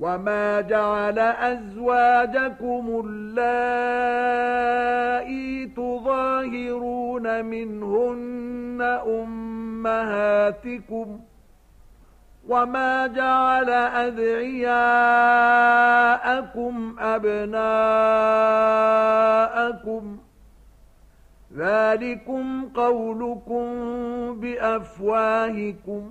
وما جعل أزواجكم اللائي تظاهرون منهن أمهاتكم وما جعل أذعياءكم أبناءكم ذلكم قولكم بأفواهكم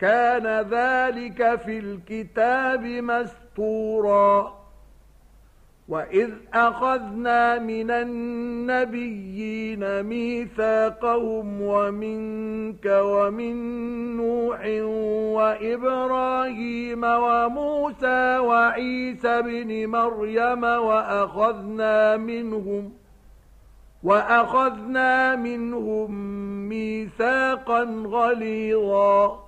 كان ذلك في الكتاب مستورا. وإذ أخذنا من النبيين ميثاقهم ومنك ومن نوح وإبراهيم وموسى وعيسى بن مريم وأخذنا منهم وأخذنا منهم ميثاقا غليظا.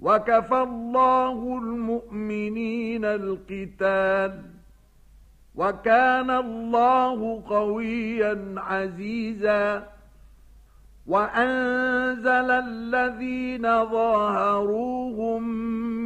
وكفى الله المؤمنين القتال وكان الله قويا عزيزا وأنزل الذين ظاهروهم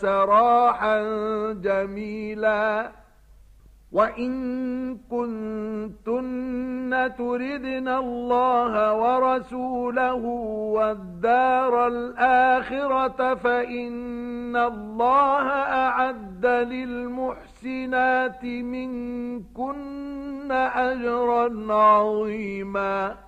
سراحا جميلاً وَإِن كُنتُنَّ تُرِدْنَ اللَّهَ وَرَسُولَهُ وَالدَّارَ الْآخِرَةَ فَإِنَّ اللَّهَ أَعَدَّ لِلْمُحْسِنَاتِ مِنكُنَّ أَجْرًا عَظِيمًا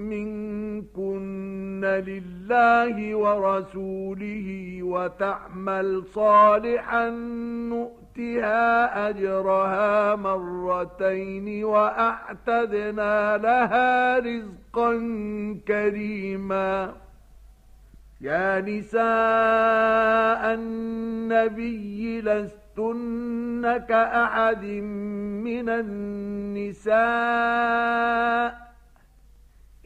منكن لله ورسوله وتعمل صالحا نؤتها أجرها مرتين وأعتدنا لها رزقا كريما. يا نساء النبي لستن كأحد من النساء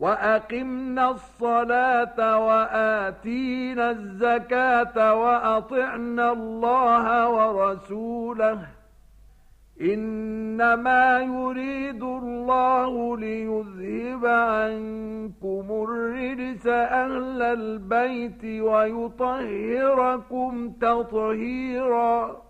وأقمنا الصلاة وآتينا الزكاة وأطعنا الله ورسوله إنما يريد الله ليذهب عنكم الرجس أهل البيت ويطهركم تطهيراً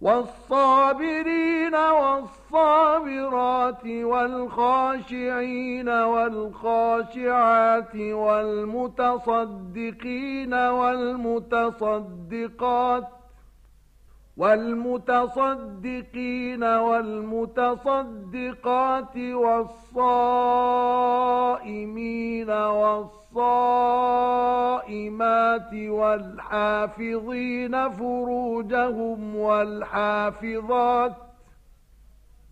والصابرين والصابرات والخاشعين والخاشعات والمتصدقين والمتصدقات والمتصدقين والمتصدقات والصائمين والصائمات والحافظين فروجهم والحافظات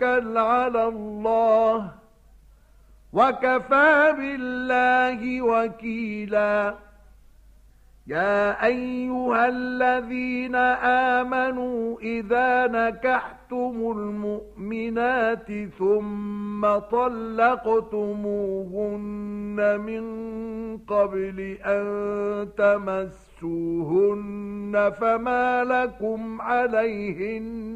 توكل على الله وكفى بالله وكيلا. يا أيها الذين آمنوا إذا نكحتم المؤمنات ثم طلقتموهن من قبل أن تمسوهن فما لكم عليهن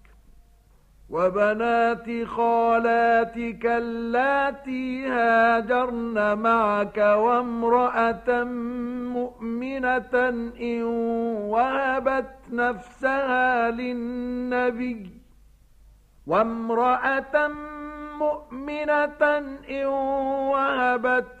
وبنات خالاتك اللاتي هاجرن معك وامرأة مؤمنة إن وهبت نفسها للنبي وامرأة مؤمنة إن وهبت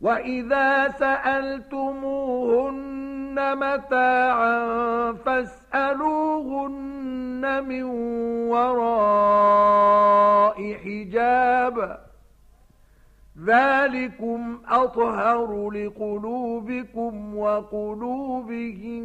وَإِذَا سَأَلْتُمُوهُنَّ مَتَاعًا فَاسْأَلُوهُنَّ مِنْ وَرَاءِ حِجَابٍ ذَلِكُمْ أَطْهَرُ لِقُلُوبِكُمْ وَقُلُوبِهِمْ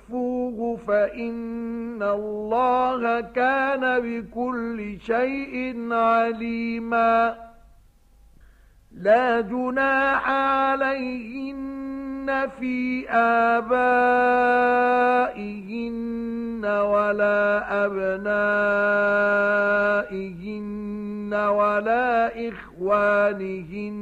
تخفوه فإن الله كان بكل شيء عليما لا جناح عليهن في آبائهن ولا أبنائهن ولا إخوانهن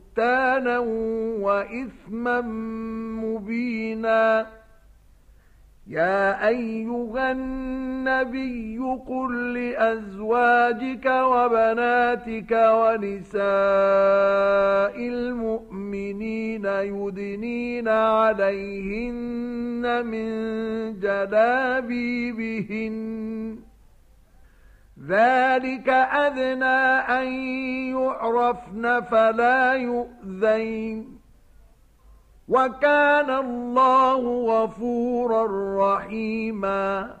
وإثما مبيناً. يا أيها النبي قل لأزواجك وبناتك ونساء المؤمنين يدنين عليهن من جلابيبهن ذلك أدنى أن يعرفن فلا يؤذين. وكان الله غفورا رحيما.